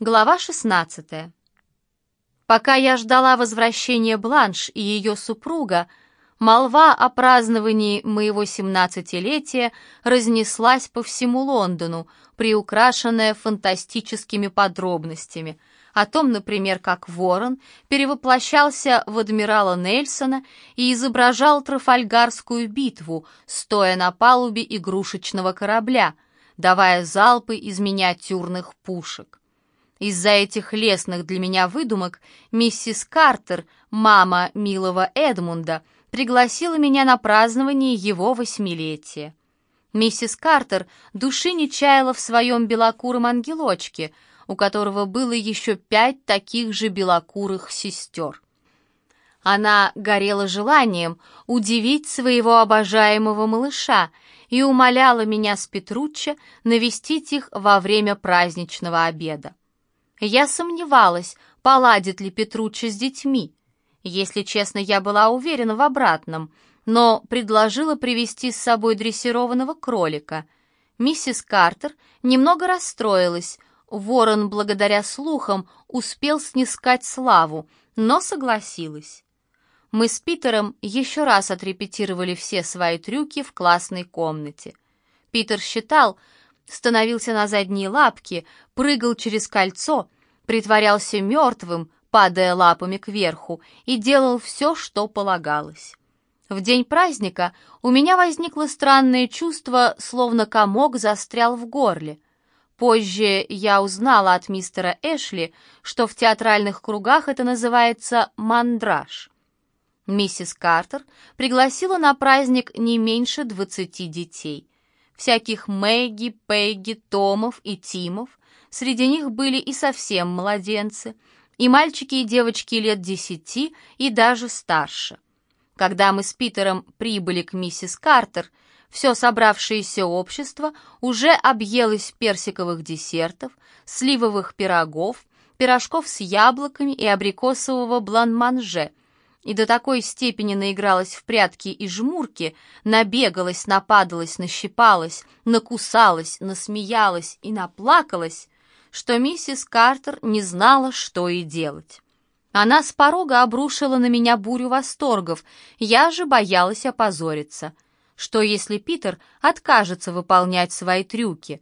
Глава 16. Пока я ждала возвращения Бланш и ее супруга, молва о праздновании моего семнадцатилетия разнеслась по всему Лондону, приукрашенная фантастическими подробностями о том, например, как Ворон перевоплощался в адмирала Нельсона и изображал Трафальгарскую битву, стоя на палубе игрушечного корабля, давая залпы из миниатюрных пушек. Из-за этих лесных для меня выдумок миссис Картер, мама милого Эдмунда, пригласила меня на празднование его восьмилетия. Миссис Картер души не чаяла в своем белокуром ангелочке, у которого было еще пять таких же белокурых сестер. Она горела желанием удивить своего обожаемого малыша и умоляла меня с Петруччо навестить их во время праздничного обеда. Я сомневалась, поладит ли Петруччи с детьми. Если честно, я была уверена в обратном, но предложила привести с собой дрессированного кролика. Миссис Картер немного расстроилась. Ворон, благодаря слухам, успел снискать славу, но согласилась. Мы с Питером еще раз отрепетировали все свои трюки в классной комнате. Питер считал, становился на задние лапки, прыгал через кольцо, притворялся мертвым, падая лапами кверху, и делал все, что полагалось. В день праздника у меня возникло странное чувство, словно комок застрял в горле. Позже я узнала от мистера Эшли, что в театральных кругах это называется мандраж. Миссис Картер пригласила на праздник не меньше двадцати детей — всяких Мэгги, Пегги, Томов и Тимов. Среди них были и совсем младенцы, и мальчики и девочки лет десяти и даже старше. Когда мы с Питером прибыли к миссис Картер, все собравшееся общество уже объелось персиковых десертов, сливовых пирогов, пирожков с яблоками и абрикосового блан-манже – и до такой степени наигралась в прятки и жмурки, набегалась, нападалась, нащипалась, накусалась, насмеялась и наплакалась, что миссис Картер не знала, что и делать. Она с порога обрушила на меня бурю восторгов, я же боялась опозориться. Что если Питер откажется выполнять свои трюки?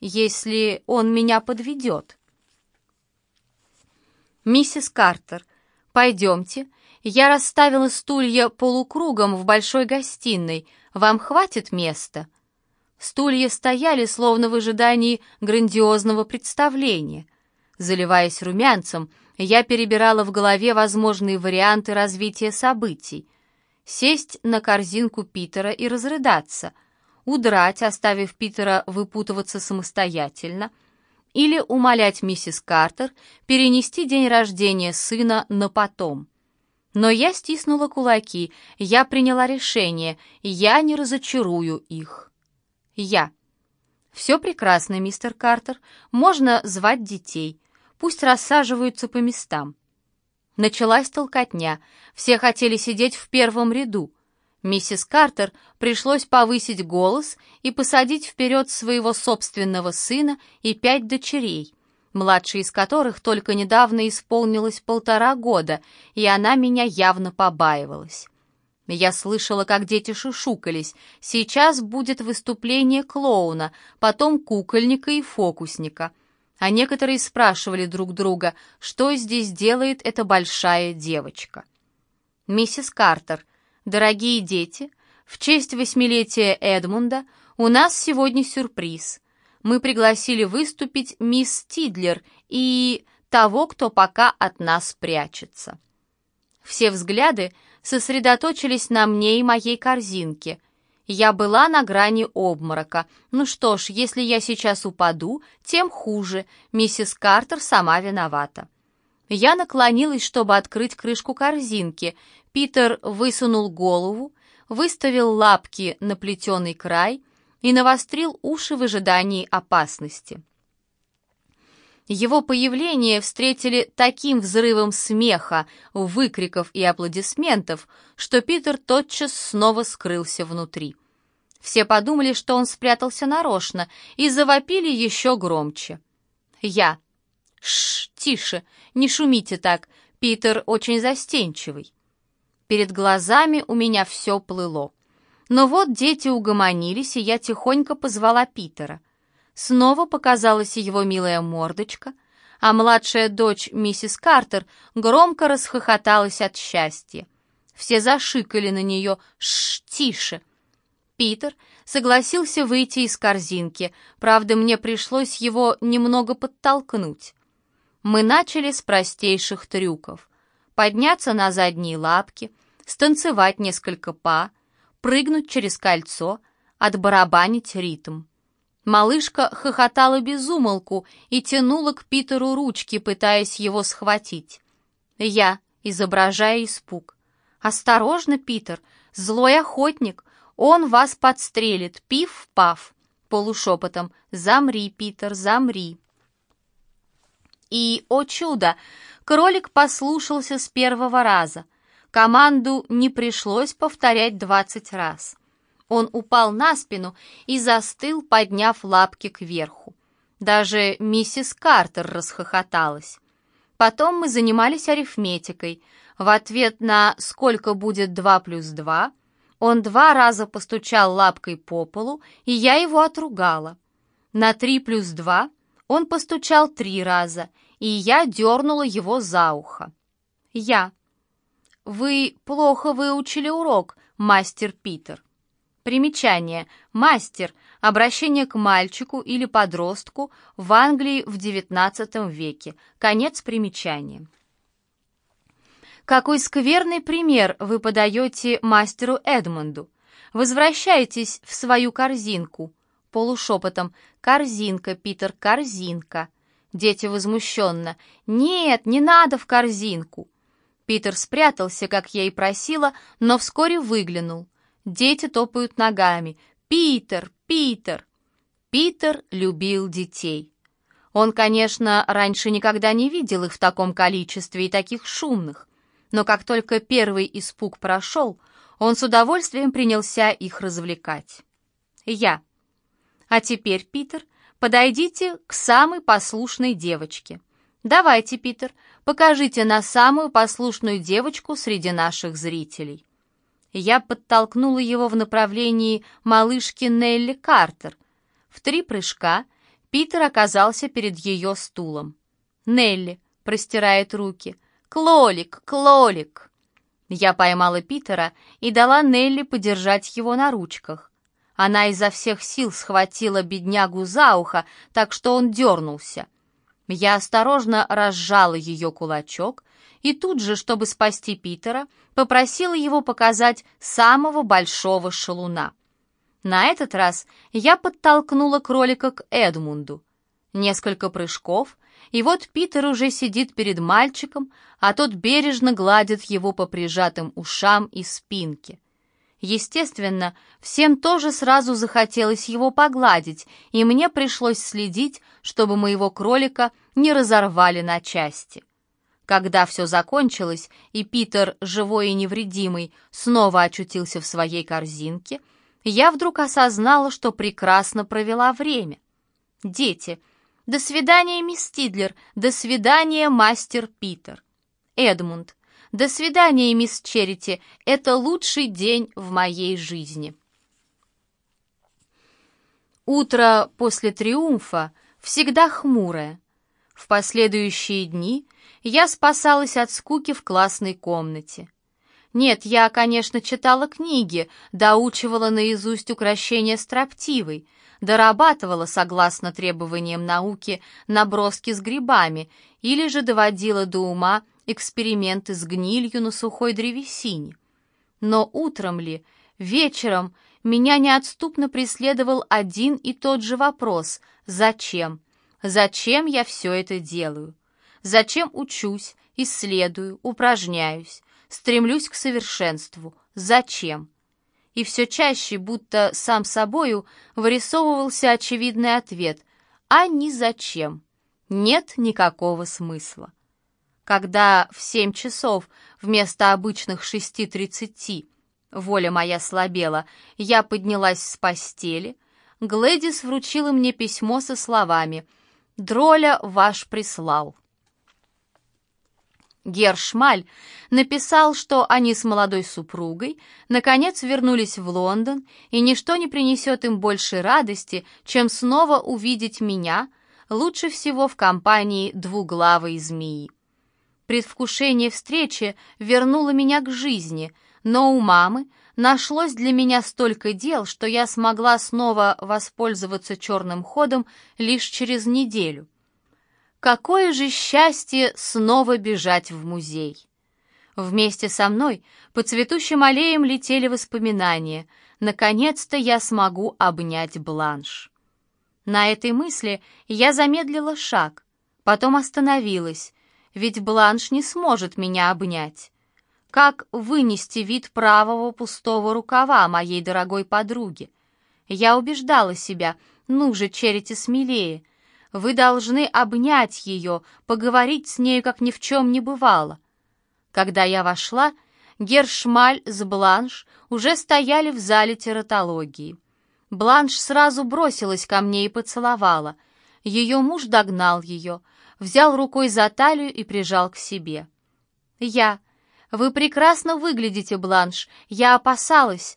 Если он меня подведет? «Миссис Картер, пойдемте, я расставила стулья полукругом в большой гостиной. Вам хватит места?» Стулья стояли, словно в ожидании грандиозного представления. Заливаясь румянцем, я перебирала в голове возможные варианты развития событий. Сесть на корзинку Питера и разрыдаться, удрать, оставив Питера выпутываться самостоятельно, или умолять миссис Картер перенести день рождения сына на потом — но я стиснула кулаки, я приняла решение, я не разочарую их. Я. Все прекрасно, мистер Картер, можно звать детей, пусть рассаживаются по местам. Началась толкотня, все хотели сидеть в первом ряду. Миссис Картер пришлось повысить голос и посадить вперед своего собственного сына и пять дочерей младшей из которых только недавно исполнилось полтора года, и она меня явно побаивалась. Я слышала, как дети шушукались. Сейчас будет выступление клоуна, потом кукольника и фокусника. А некоторые спрашивали друг друга, что здесь делает эта большая девочка. «Миссис Картер, дорогие дети, в честь восьмилетия Эдмунда у нас сегодня сюрприз мы пригласили выступить мисс Тидлер и того, кто пока от нас прячется. Все взгляды сосредоточились на мне и моей корзинке. Я была на грани обморока. Ну что ж, если я сейчас упаду, тем хуже. Миссис Картер сама виновата. Я наклонилась, чтобы открыть крышку корзинки. Питер высунул голову, выставил лапки на плетеный край и навострил уши в ожидании опасности. Его появление встретили таким взрывом смеха, выкриков и аплодисментов, что Питер тотчас снова скрылся внутри. Все подумали, что он спрятался нарочно, и завопили еще громче. Я. Шш, тише, не шумите так, Питер очень застенчивый. Перед глазами у меня все плыло. Но вот дети угомонились, и я тихонько позвала Питера. Снова показалась его милая мордочка, а младшая дочь миссис Картер громко расхохоталась от счастья. Все зашикали на нее «Шш, тише!». Питер согласился выйти из корзинки, правда, мне пришлось его немного подтолкнуть. Мы начали с простейших трюков. Подняться на задние лапки, станцевать несколько па, прыгнуть через кольцо, отбарабанить ритм. Малышка хохотала без умолку и тянула к Питеру ручки, пытаясь его схватить. Я, изображая испуг. «Осторожно, Питер, злой охотник, он вас подстрелит, пиф-паф!» Полушепотом «Замри, Питер, замри!» И, о чудо, кролик послушался с первого раза. Команду не пришлось повторять двадцать раз. Он упал на спину и застыл, подняв лапки кверху. Даже миссис Картер расхохоталась. Потом мы занимались арифметикой. В ответ на «сколько будет два плюс два» он два раза постучал лапкой по полу, и я его отругала. На три плюс два он постучал три раза, и я дернула его за ухо. Я. «Вы плохо выучили урок, мастер Питер». Примечание. Мастер. Обращение к мальчику или подростку в Англии в XIX веке. Конец примечания. Какой скверный пример вы подаете мастеру Эдмонду. Возвращайтесь в свою корзинку. Полушепотом. Корзинка, Питер, корзинка. Дети возмущенно. Нет, не надо в корзинку. Питер спрятался, как я и просила, но вскоре выглянул. Дети топают ногами. «Питер! Питер!» Питер любил детей. Он, конечно, раньше никогда не видел их в таком количестве и таких шумных, но как только первый испуг прошел, он с удовольствием принялся их развлекать. Я. А теперь, Питер, подойдите к самой послушной девочке. Давайте, Питер, покажите на самую послушную девочку среди наших зрителей. Я подтолкнула его в направлении малышки Нелли Картер. В три прыжка Питер оказался перед ее стулом. Нелли простирает руки. «Клолик! Клолик!» Я поймала Питера и дала Нелли подержать его на ручках. Она изо всех сил схватила беднягу за ухо, так что он дернулся. Я осторожно разжала ее кулачок и тут же, чтобы спасти Питера, попросила его показать самого большого шалуна. На этот раз я подтолкнула кролика к Эдмунду. Несколько прыжков, и вот Питер уже сидит перед мальчиком, а тот бережно гладит его по прижатым ушам и спинке. Естественно, всем тоже сразу захотелось его погладить, и мне пришлось следить, чтобы моего кролика не разорвали на части. Когда все закончилось, и Питер, живой и невредимый, снова очутился в своей корзинке, я вдруг осознала, что прекрасно провела время. Дети. До свидания, мисс Тидлер. До свидания, мастер Питер. Эдмунд. До свидания, мисс Черити. Это лучший день в моей жизни. Утро после триумфа всегда хмурое. В последующие дни я спасалась от скуки в классной комнате. Нет, я, конечно, читала книги, доучивала наизусть украшения строптивой, дорабатывала, согласно требованиям науки, наброски с грибами или же доводила до ума эксперименты с гнилью на сухой древесине. Но утром ли, вечером меня неотступно преследовал один и тот же вопрос «Зачем?». Зачем я все это делаю? Зачем учусь, исследую, упражняюсь, стремлюсь к совершенству? Зачем? И все чаще, будто сам собою, вырисовывался очевидный ответ «А ни зачем?» Нет никакого смысла. Когда в семь часов вместо обычных шести тридцати воля моя слабела, я поднялась с постели, Глэдис вручила мне письмо со словами — Дроля ваш прислал. Гершмаль написал, что они с молодой супругой наконец вернулись в Лондон, и ничто не принесет им больше радости, чем снова увидеть меня, лучше всего в компании двуглавой змеи. Предвкушение встречи вернуло меня к жизни, но у мамы нашлось для меня столько дел, что я смогла снова воспользоваться черным ходом лишь через неделю. Какое же счастье снова бежать в музей! Вместе со мной по цветущим аллеям летели воспоминания. Наконец-то я смогу обнять Бланш. На этой мысли я замедлила шаг, потом остановилась, ведь Бланш не сможет меня обнять. Как вынести вид правого пустого рукава моей дорогой подруги? Я убеждала себя, ну же, Черити, смелее. Вы должны обнять ее, поговорить с нею, как ни в чем не бывало. Когда я вошла, Гершмаль с Бланш уже стояли в зале тератологии. Бланш сразу бросилась ко мне и поцеловала. Ее муж догнал ее, взял рукой за талию и прижал к себе. Я «Вы прекрасно выглядите, Бланш. Я опасалась».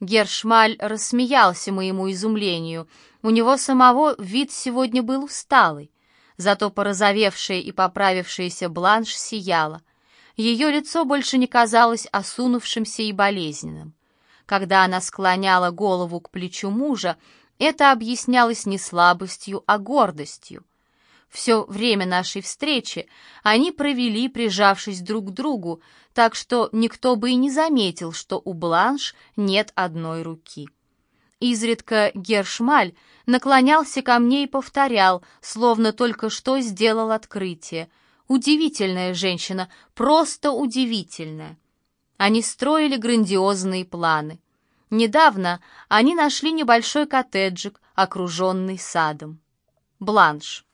Гершмаль рассмеялся моему изумлению. У него самого вид сегодня был усталый. Зато порозовевшая и поправившаяся Бланш сияла. Ее лицо больше не казалось осунувшимся и болезненным. Когда она склоняла голову к плечу мужа, это объяснялось не слабостью, а гордостью. Все время нашей встречи они провели, прижавшись друг к другу, так что никто бы и не заметил, что у Бланш нет одной руки. Изредка Гершмаль наклонялся ко мне и повторял, словно только что сделал открытие. Удивительная женщина, просто удивительная. Они строили грандиозные планы. Недавно они нашли небольшой коттеджик, окруженный садом. Бланш.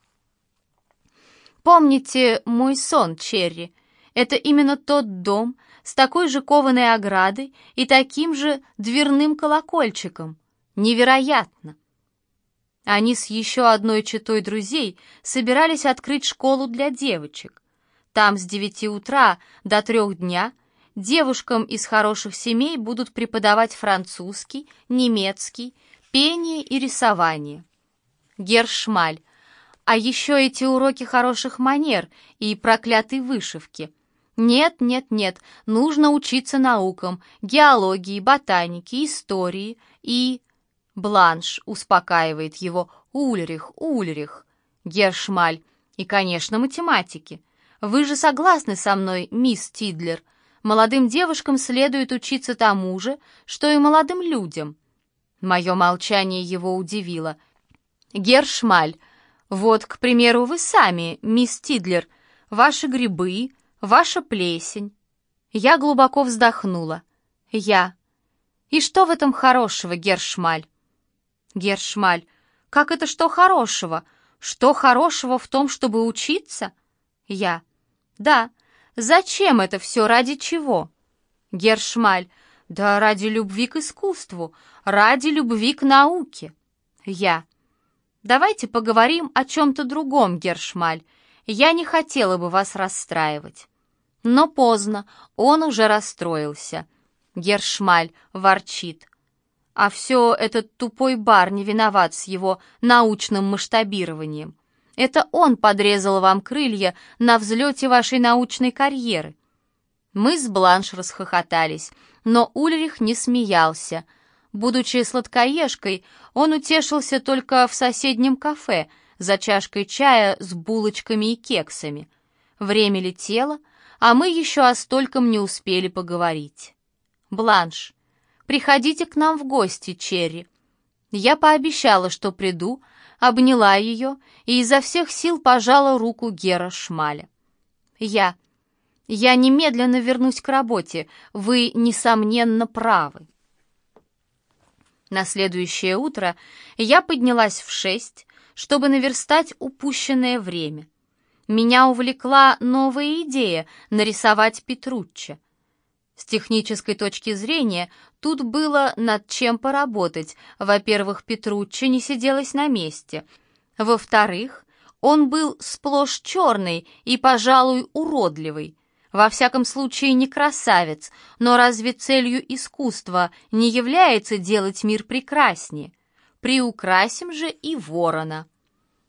Помните мой сон, Черри? Это именно тот дом с такой же кованой оградой и таким же дверным колокольчиком. Невероятно! Они с еще одной четой друзей собирались открыть школу для девочек. Там с девяти утра до трех дня девушкам из хороших семей будут преподавать французский, немецкий, пение и рисование. Гершмаль, а еще эти уроки хороших манер и проклятой вышивки. Нет, нет, нет, нужно учиться наукам, геологии, ботанике, истории и... Бланш успокаивает его. Ульрих, Ульрих. Гершмаль. И, конечно, математики. Вы же согласны со мной, мисс Тидлер? Молодым девушкам следует учиться тому же, что и молодым людям. Мое молчание его удивило. Гершмаль, вот, к примеру, вы сами, мисс Тидлер, ваши грибы, ваша плесень. Я глубоко вздохнула. Я. И что в этом хорошего, Гершмаль? Гершмаль. Как это что хорошего? Что хорошего в том, чтобы учиться? Я. Да. Зачем это все? Ради чего? Гершмаль. Да ради любви к искусству, ради любви к науке. Я. Давайте поговорим о чем-то другом, Гершмаль. Я не хотела бы вас расстраивать. Но поздно, он уже расстроился. Гершмаль ворчит. А все этот тупой бар не виноват с его научным масштабированием. Это он подрезал вам крылья на взлете вашей научной карьеры. Мы с Бланш расхохотались, но Ульрих не смеялся — Будучи сладкоежкой, он утешился только в соседнем кафе за чашкой чая с булочками и кексами. Время летело, а мы еще о стольком не успели поговорить. «Бланш, приходите к нам в гости, Черри». Я пообещала, что приду, обняла ее и изо всех сил пожала руку Гера Шмаля. «Я... я немедленно вернусь к работе, вы, несомненно, правы». На следующее утро я поднялась в шесть, чтобы наверстать упущенное время. Меня увлекла новая идея нарисовать Петручча. С технической точки зрения тут было над чем поработать. Во-первых, Петруччи не сиделась на месте. Во-вторых, Он был сплошь черный и, пожалуй, уродливый. Во всяком случае, не красавец, но разве целью искусства не является делать мир прекраснее? Приукрасим же и ворона.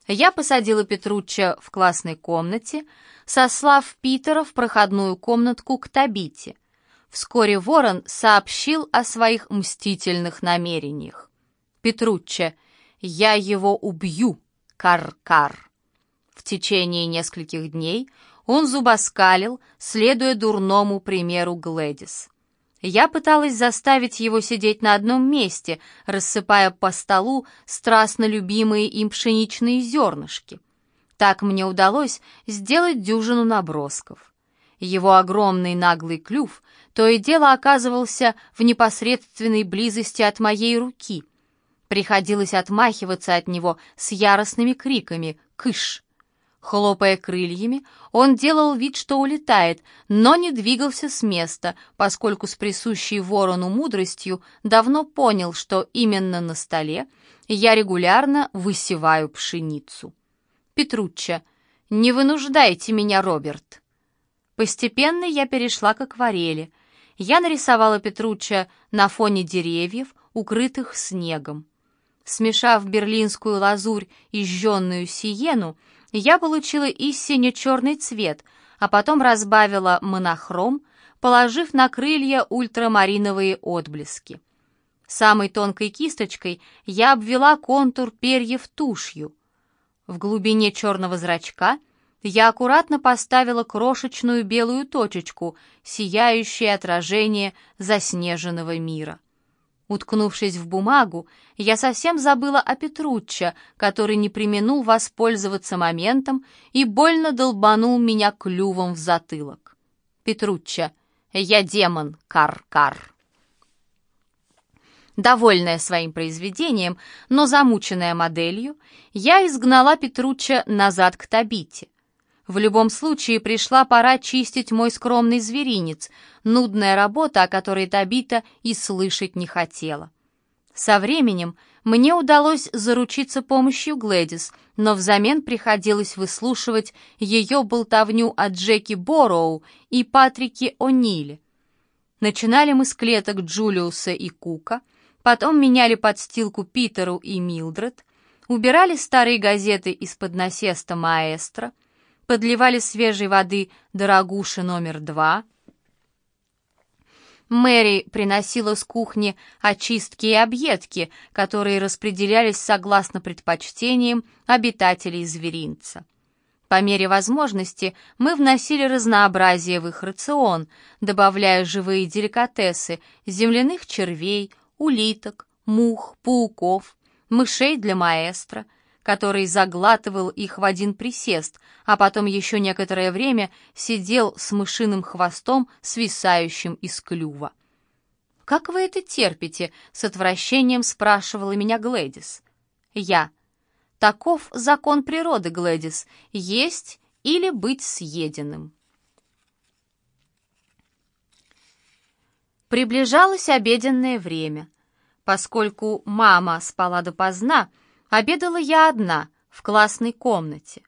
Я посадила Петручча в классной комнате, сослав Питера в проходную комнатку к Табите. Вскоре ворон сообщил о своих мстительных намерениях. «Петручча, я его убью, кар-кар». В течение нескольких дней он зубоскалил, следуя дурному примеру Глэдис. Я пыталась заставить его сидеть на одном месте, рассыпая по столу страстно любимые им пшеничные зернышки. Так мне удалось сделать дюжину набросков. Его огромный наглый клюв то и дело оказывался в непосредственной близости от моей руки. Приходилось отмахиваться от него с яростными криками «Кыш!». Хлопая крыльями, он делал вид, что улетает, но не двигался с места, поскольку с присущей ворону мудростью давно понял, что именно на столе я регулярно высеваю пшеницу. Петручча, не вынуждайте меня, Роберт. Постепенно я перешла к акварели. Я нарисовала Петручча на фоне деревьев, укрытых снегом. Смешав берлинскую лазурь и жженную сиену, я получила и сине-черный цвет, а потом разбавила монохром, положив на крылья ультрамариновые отблески. Самой тонкой кисточкой я обвела контур перьев тушью. В глубине черного зрачка я аккуратно поставила крошечную белую точечку, сияющее отражение заснеженного мира. Уткнувшись в бумагу, я совсем забыла о Петруччо, который не применул воспользоваться моментом и больно долбанул меня клювом в затылок. Петруччо, я демон, кар-кар. Довольная своим произведением, но замученная моделью, я изгнала Петруччо назад к Табите — в любом случае пришла пора чистить мой скромный зверинец, нудная работа, о которой Табита и слышать не хотела. Со временем мне удалось заручиться помощью Глэдис, но взамен приходилось выслушивать ее болтовню о Джеки Борроу и Патрике О'Ниле. Начинали мы с клеток Джулиуса и Кука, потом меняли подстилку Питеру и Милдред, убирали старые газеты из-под насеста маэстро — подливали свежей воды дорогуши номер два. Мэри приносила с кухни очистки и объедки, которые распределялись согласно предпочтениям обитателей зверинца. По мере возможности мы вносили разнообразие в их рацион, добавляя живые деликатесы земляных червей, улиток, мух, пауков, мышей для маэстро — который заглатывал их в один присест, а потом еще некоторое время сидел с мышиным хвостом, свисающим из клюва. «Как вы это терпите?» — с отвращением спрашивала меня Глэдис. «Я. Таков закон природы, Глэдис, есть или быть съеденным». Приближалось обеденное время. Поскольку мама спала допоздна, Обедала я одна, в классной комнате.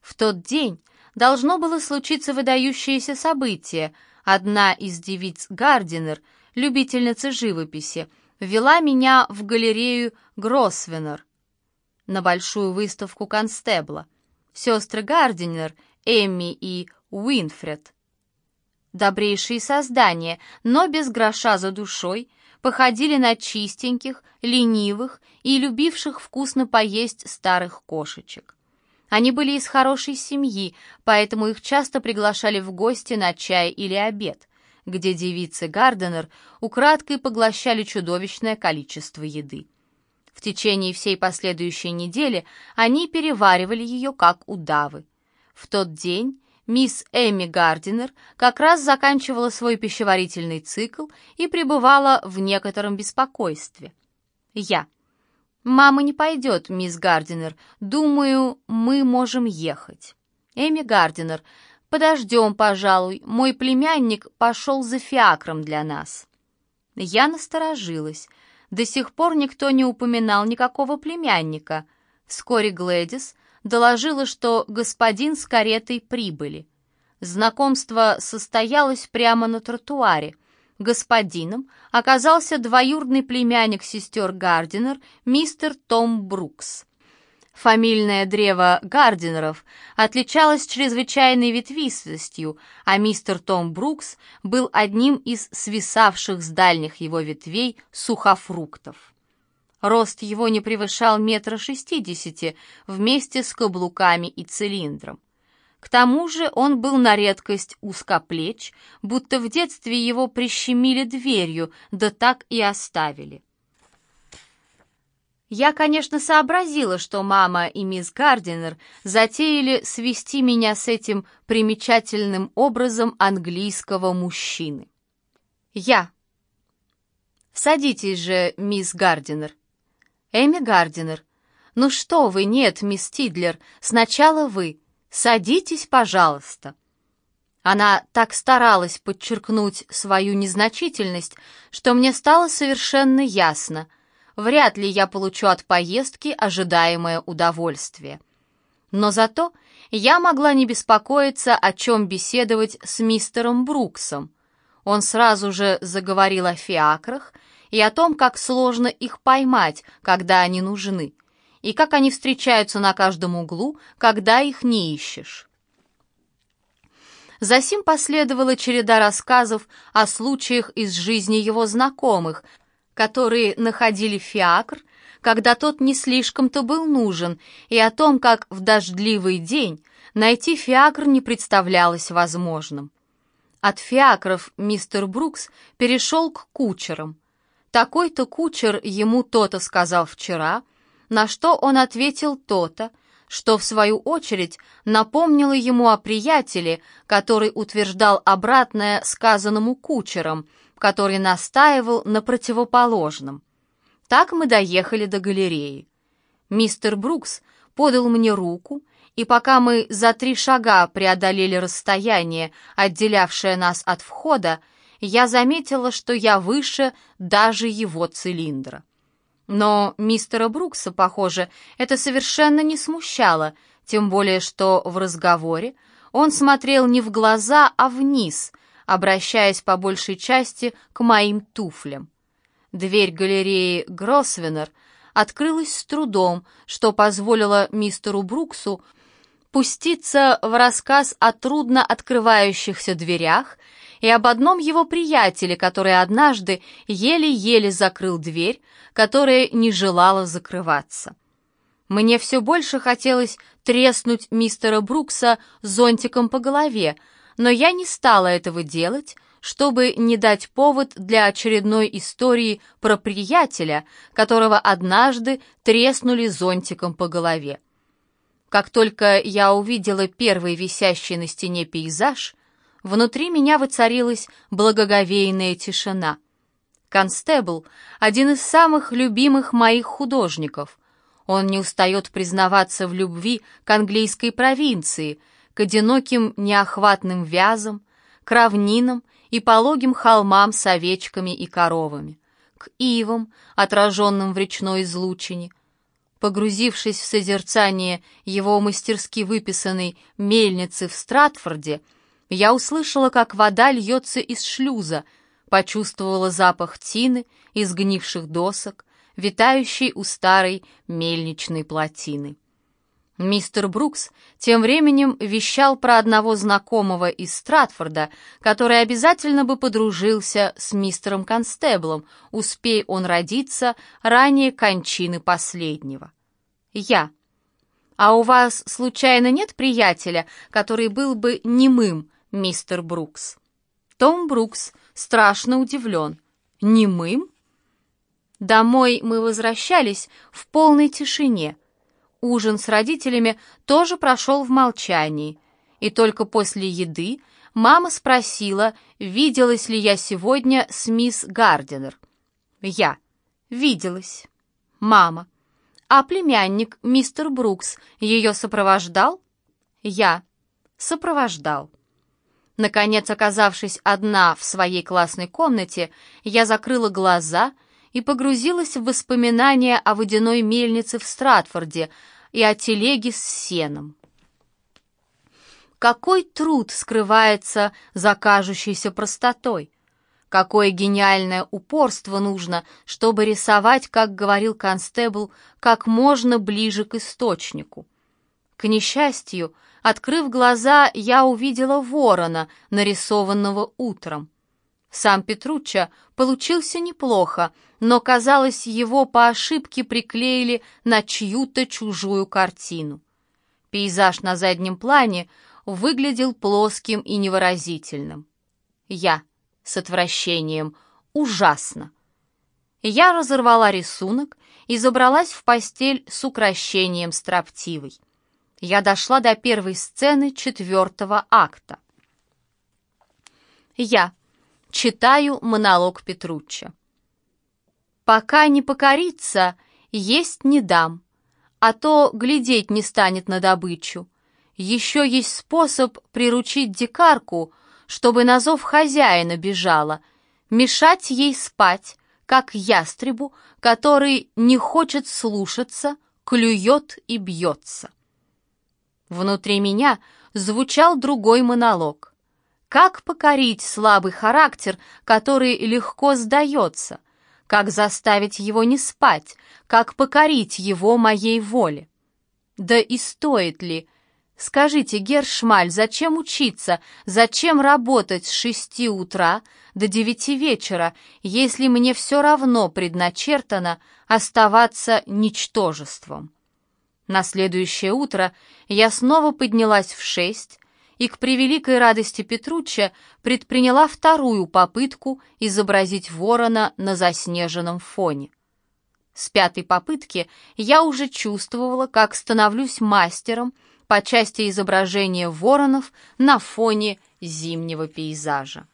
В тот день должно было случиться выдающееся событие. Одна из девиц Гардинер, любительница живописи, вела меня в галерею Гросвеннер на большую выставку констебла. Сестры Гардинер, Эмми и Уинфред. Добрейшие создания, но без гроша за душой — походили на чистеньких, ленивых и любивших вкусно поесть старых кошечек. Они были из хорошей семьи, поэтому их часто приглашали в гости на чай или обед, где девицы Гарденер украдкой поглощали чудовищное количество еды. В течение всей последующей недели они переваривали ее как удавы. В тот день мисс Эми Гардинер как раз заканчивала свой пищеварительный цикл и пребывала в некотором беспокойстве. Я. «Мама не пойдет, мисс Гардинер. Думаю, мы можем ехать». Эми Гардинер. «Подождем, пожалуй. Мой племянник пошел за фиакром для нас». Я насторожилась. До сих пор никто не упоминал никакого племянника. Вскоре Глэдис доложила, что господин с каретой прибыли. Знакомство состоялось прямо на тротуаре. Господином оказался двоюродный племянник сестер Гардинер, мистер Том Брукс. Фамильное древо Гардинеров отличалось чрезвычайной ветвистостью, а мистер Том Брукс был одним из свисавших с дальних его ветвей сухофруктов. Рост его не превышал метра шестидесяти вместе с каблуками и цилиндром. К тому же он был на редкость узкоплеч, будто в детстве его прищемили дверью, да так и оставили. Я, конечно, сообразила, что мама и мисс Гардинер затеяли свести меня с этим примечательным образом английского мужчины. Я. «Садитесь же, мисс Гардинер», Эми Гардинер. «Ну что вы, нет, мисс Тидлер, сначала вы. Садитесь, пожалуйста». Она так старалась подчеркнуть свою незначительность, что мне стало совершенно ясно. Вряд ли я получу от поездки ожидаемое удовольствие. Но зато я могла не беспокоиться, о чем беседовать с мистером Бруксом. Он сразу же заговорил о фиакрах и о том, как сложно их поймать, когда они нужны, и как они встречаются на каждом углу, когда их не ищешь. Засим последовала череда рассказов о случаях из жизни его знакомых, которые находили фиакр, когда тот не слишком-то был нужен, и о том, как в дождливый день найти фиакр не представлялось возможным. От фиакров мистер Брукс перешел к кучерам. Такой-то кучер ему то-то сказал вчера, на что он ответил то-то, что, в свою очередь, напомнило ему о приятеле, который утверждал обратное сказанному кучером, который настаивал на противоположном. Так мы доехали до галереи. Мистер Брукс подал мне руку, и пока мы за три шага преодолели расстояние, отделявшее нас от входа, я заметила, что я выше даже его цилиндра. Но мистера Брукса, похоже, это совершенно не смущало, тем более что в разговоре он смотрел не в глаза, а вниз, обращаясь по большей части к моим туфлям. Дверь галереи Гросвеннер открылась с трудом, что позволило мистеру Бруксу пуститься в рассказ о трудно открывающихся дверях и об одном его приятеле, который однажды еле-еле закрыл дверь, которая не желала закрываться. Мне все больше хотелось треснуть мистера Брукса зонтиком по голове, но я не стала этого делать, чтобы не дать повод для очередной истории про приятеля, которого однажды треснули зонтиком по голове. Как только я увидела первый висящий на стене пейзаж, Внутри меня воцарилась благоговейная тишина. Констебл — один из самых любимых моих художников. Он не устает признаваться в любви к английской провинции, к одиноким неохватным вязам, к равнинам и пологим холмам с овечками и коровами, к ивам, отраженным в речной излучине. Погрузившись в созерцание его мастерски выписанной мельницы в Стратфорде — я услышала, как вода льется из шлюза, почувствовала запах тины из гнивших досок, витающей у старой мельничной плотины. Мистер Брукс тем временем вещал про одного знакомого из Стратфорда, который обязательно бы подружился с мистером Констеблом, успей он родиться ранее кончины последнего. Я. «А у вас, случайно, нет приятеля, который был бы немым, мистер Брукс. Том Брукс страшно удивлен. Немым? Домой мы возвращались в полной тишине. Ужин с родителями тоже прошел в молчании. И только после еды мама спросила, виделась ли я сегодня с мисс Гардинер. Я. Виделась. Мама. А племянник, мистер Брукс, ее сопровождал? Я. Сопровождал. Наконец, оказавшись одна в своей классной комнате, я закрыла глаза и погрузилась в воспоминания о водяной мельнице в Стратфорде и о телеге с сеном. Какой труд скрывается за кажущейся простотой? Какое гениальное упорство нужно, чтобы рисовать, как говорил констебл, как можно ближе к источнику. К несчастью, открыв глаза, я увидела ворона, нарисованного утром. Сам Петручча получился неплохо, но, казалось, его по ошибке приклеили на чью-то чужую картину. Пейзаж на заднем плане выглядел плоским и невыразительным. Я — с отвращением. Ужасно. Я разорвала рисунок и забралась в постель с укращением строптивой. Я дошла до первой сцены четвертого акта. Я читаю монолог Петручча. «Пока не покорится, есть не дам, а то глядеть не станет на добычу. Еще есть способ приручить дикарку — чтобы на зов хозяина бежала, мешать ей спать, как ястребу, который не хочет слушаться, клюет и бьется. Внутри меня звучал другой монолог. Как покорить слабый характер, который легко сдается? Как заставить его не спать? Как покорить его моей воле? Да и стоит ли, Скажите, Гершмаль, зачем учиться, зачем работать с шести утра до девяти вечера, если мне все равно предначертано оставаться ничтожеством? На следующее утро я снова поднялась в шесть и к превеликой радости Петручча предприняла вторую попытку изобразить ворона на заснеженном фоне. С пятой попытки я уже чувствовала, как становлюсь мастером по части изображения воронов на фоне зимнего пейзажа.